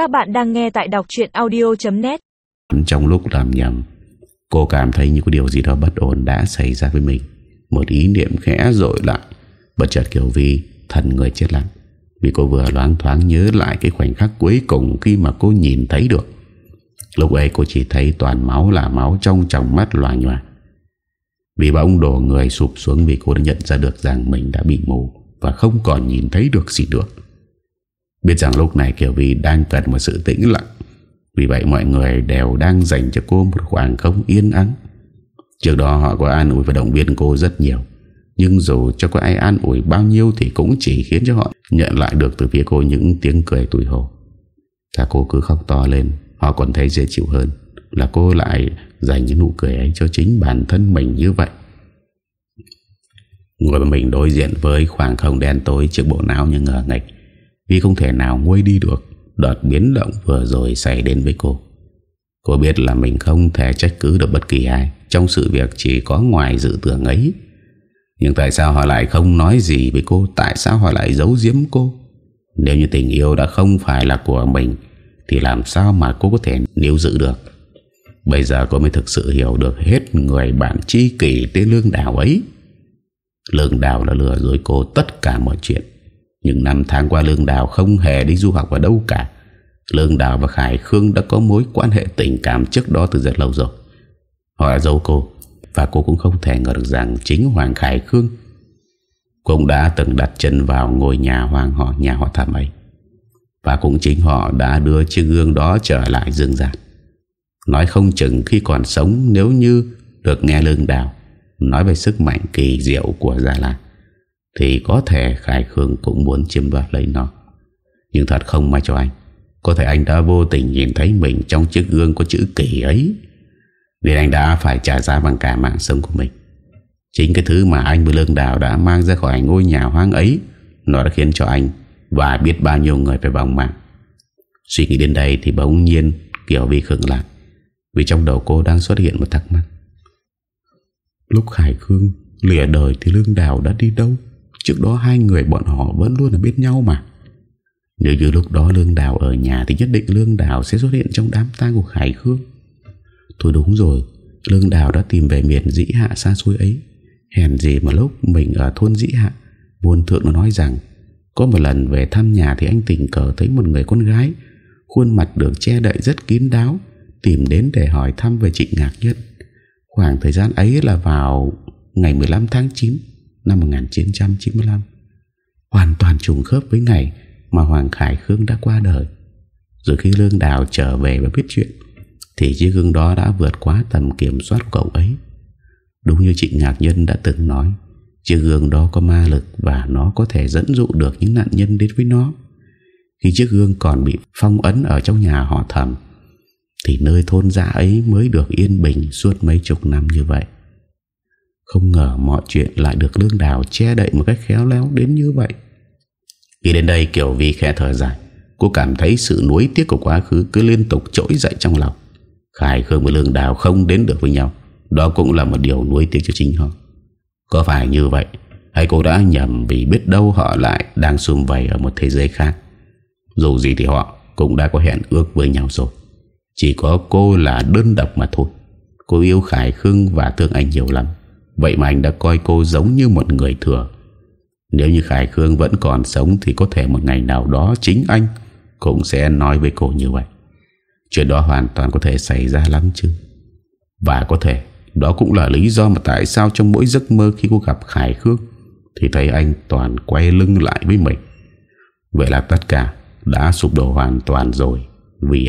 Các bạn đang nghe tại đọc chuyện audio.net Trong lúc làm nhầm, Cô cảm thấy như có điều gì đó bất ổn đã xảy ra với mình. Một ý niệm khẽ dội lại, Bất chợt Kiều Vi, thần người chết lặng. Vì cô vừa loáng thoáng nhớ lại cái khoảnh khắc cuối cùng khi mà cô nhìn thấy được. Lúc ấy cô chỉ thấy toàn máu là máu trong tròng mắt loà nhòa. Vì bỗng đổ người sụp xuống vì cô đã nhận ra được rằng mình đã bị mù Và không còn nhìn thấy được gì được Biết rằng lúc này Kiều Vi đang cần một sự tĩnh lặng. Vì vậy mọi người đều đang dành cho cô một khoảng không yên ắng. Trước đó họ có an ủi và động viên cô rất nhiều. Nhưng dù cho có ai an ủi bao nhiêu Thì cũng chỉ khiến cho họ nhận lại được từ phía cô những tiếng cười tủi hồ ถ้ cô cứ khóc to lên, Họ còn thấy dễ chịu hơn Là cô lại dành những nụ cười ấy cho chính bản thân mình như vậy. Ngồi mình đối diện với khoảng không đen tối trước bộ não như ngờ ngạch vì không thể nào nguôi đi được Đợt biến động vừa rồi xảy đến với cô. Cô biết là mình không thể trách cứ được bất kỳ ai Trong sự việc chỉ có ngoài dự tưởng ấy. Nhưng tại sao họ lại không nói gì với cô? Tại sao họ lại giấu giếm cô? Nếu như tình yêu đã không phải là của mình, Thì làm sao mà cô có thể níu giữ được? Bây giờ cô mới thực sự hiểu được hết người bạn tri kỷ tên Lương Đào ấy. Lương Đào đã lừa dối cô tất cả mọi chuyện nhưng năm tháng qua Lương Đào không hề đi du học ở đâu cả. Lương Đào và Khải Khương đã có mối quan hệ tình cảm trước đó từ rất lâu rồi. Họ đã dâu cô, Và cô cũng không thể ngờ được rằng chính Hoàng Khải Khương Cũng đã từng đặt chân vào ngôi nhà hoàng họ, nhà họ thảm ấy. Và cũng chính họ đã đưa chiếc gương đó trở lại dương Giản. Nói không chừng khi còn sống, nếu như được nghe Lương Đào Nói về sức mạnh kỳ diệu của Gia Lan thì có thể Khải Khương cũng muốn chiếm đoạt lấy nó. Nhưng thật không may cho anh. Có thể anh đã vô tình nhìn thấy mình Trong chiếc gương có chữ kỳ ấy. Nên anh đã phải trả giá bằng cả mạng sống của mình. Chính cái thứ mà anh với Lương Đào đã mang ra khỏi ngôi nhà hoang ấy, Nó đã khiến cho anh Và biết bao nhiêu người phải vòng mạng. Suy nghĩ đến đây thì bỗng nhiên Kiều Vi khựng lại, Vì trong đầu cô đang xuất hiện một thắc mắc. Lúc Khải Khương lìa đời thì Lương Đào đã đi đâu? Trước đó hai người bọn họ vẫn luôn ở bên nhau mà. Nếu như lúc đó Lương Đào ở nhà Thì nhất định Lương Đào sẽ xuất hiện trong đám tang của Khải Khương. Thôi đúng rồi, Lương Đào đã tìm về miền dĩ hạ xa xôi ấy. Hèn gì mà lúc mình ở thôn dĩ hạ Buôn thượng nó nói rằng, Có một lần về thăm nhà Thì anh tình cờ thấy một người con gái, Khuôn mặt được che đậy rất kín đáo, Tìm đến để hỏi thăm về chị ngạc nhất Khoảng thời gian ấy là vào Ngày 15 tháng 9 năm 1995 hoàn toàn trùng khớp với ngày mà Hoàng Khải Khương đã qua đời. Rồi khi Lương Đào trở về và biết chuyện, thì chiếc gương đó đã vượt quá tầm kiểm soát của cậu ấy. Đúng như chị Ngạc Nhân đã từng nói, chiếc gương đó có ma lực và nó có thể dẫn dụ được những nạn nhân đến với nó. Khi chiếc gương còn bị phong ấn ở trong nhà họ thầm thì nơi thôn giã ấy mới được yên bình suốt mấy chục năm như vậy. Không ngờ mọi chuyện lại được lương đào che đậy một cách khéo léo đến như vậy. Khi đến đây, Kiều Vi khẽ thở dài. Cô cảm thấy sự nuối tiếc của quá khứ cứ liên tục trỗi dậy trong lòng. Khải Khương và Lương Đào không đến được với nhau. Đó cũng là một điều nuối tiếc cho chính họ. Có phải như vậy hay cô đã nhầm vì biết đâu họ lại đang xung vầy ở một thế giới khác. Dù gì thì họ cũng đã có hẹn ước với nhau rồi. Chỉ có cô là đơn độc mà thôi. Cô yêu Khải Khương và thương anh nhiều lắm. Vậy mà anh đã coi cô giống như một người thừa. Nếu như Khải Khương vẫn còn sống Thì có thể một ngày nào đó chính anh Cũng sẽ nói với cô như vậy. Chuyện đó hoàn toàn có thể xảy ra lắm chứ? Và có thể, Đó cũng là lý do mà tại sao trong mỗi giấc mơ Khi cô gặp Khải Khương Thì thấy anh toàn quay lưng lại với mình. Vậy là tất cả Đã sụp đổ hoàn toàn rồi. Vì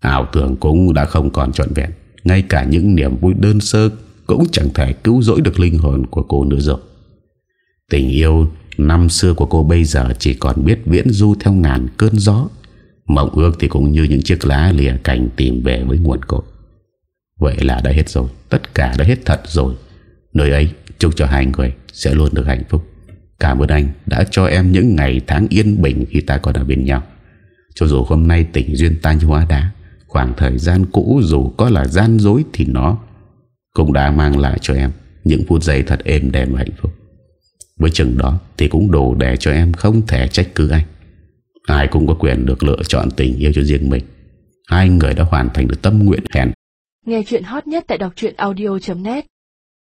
ảo tưởng cũng đã không còn trọn vẹn. Ngay cả những niềm vui đơn sơ cũng chẳng thể cứu rỗi được linh hồn của cô nữa rồi. Tình yêu năm xưa của cô bây giờ chỉ còn biết viễn du theo ngàn cơn gió. Mộng ước thì cũng như những chiếc lá lìa cành tìm về với nguồn cội. Vậy là đã hết rồi, tất cả đã hết thật rồi. Nơi ấy chúc cho hai người sẽ luôn được hạnh phúc. Cảm ơn anh đã cho em những ngày tháng yên bình khi ta còn ở bên nhau. Cho dù hôm nay tình duyên ta như hóa đá, khoảng thời gian cũ dù có là gian dối thì nó cũng đã mang lại cho em những phút giây thật êm đềm và hạnh phúc. Với chừng đó thì cũng đủ để cho em không thể trách cứ anh. Ai cũng có quyền được lựa chọn tình yêu cho riêng mình Hai người đã hoàn thành được tâm nguyện hẹn Nghe chuyện hot nhất tại đọc audio.net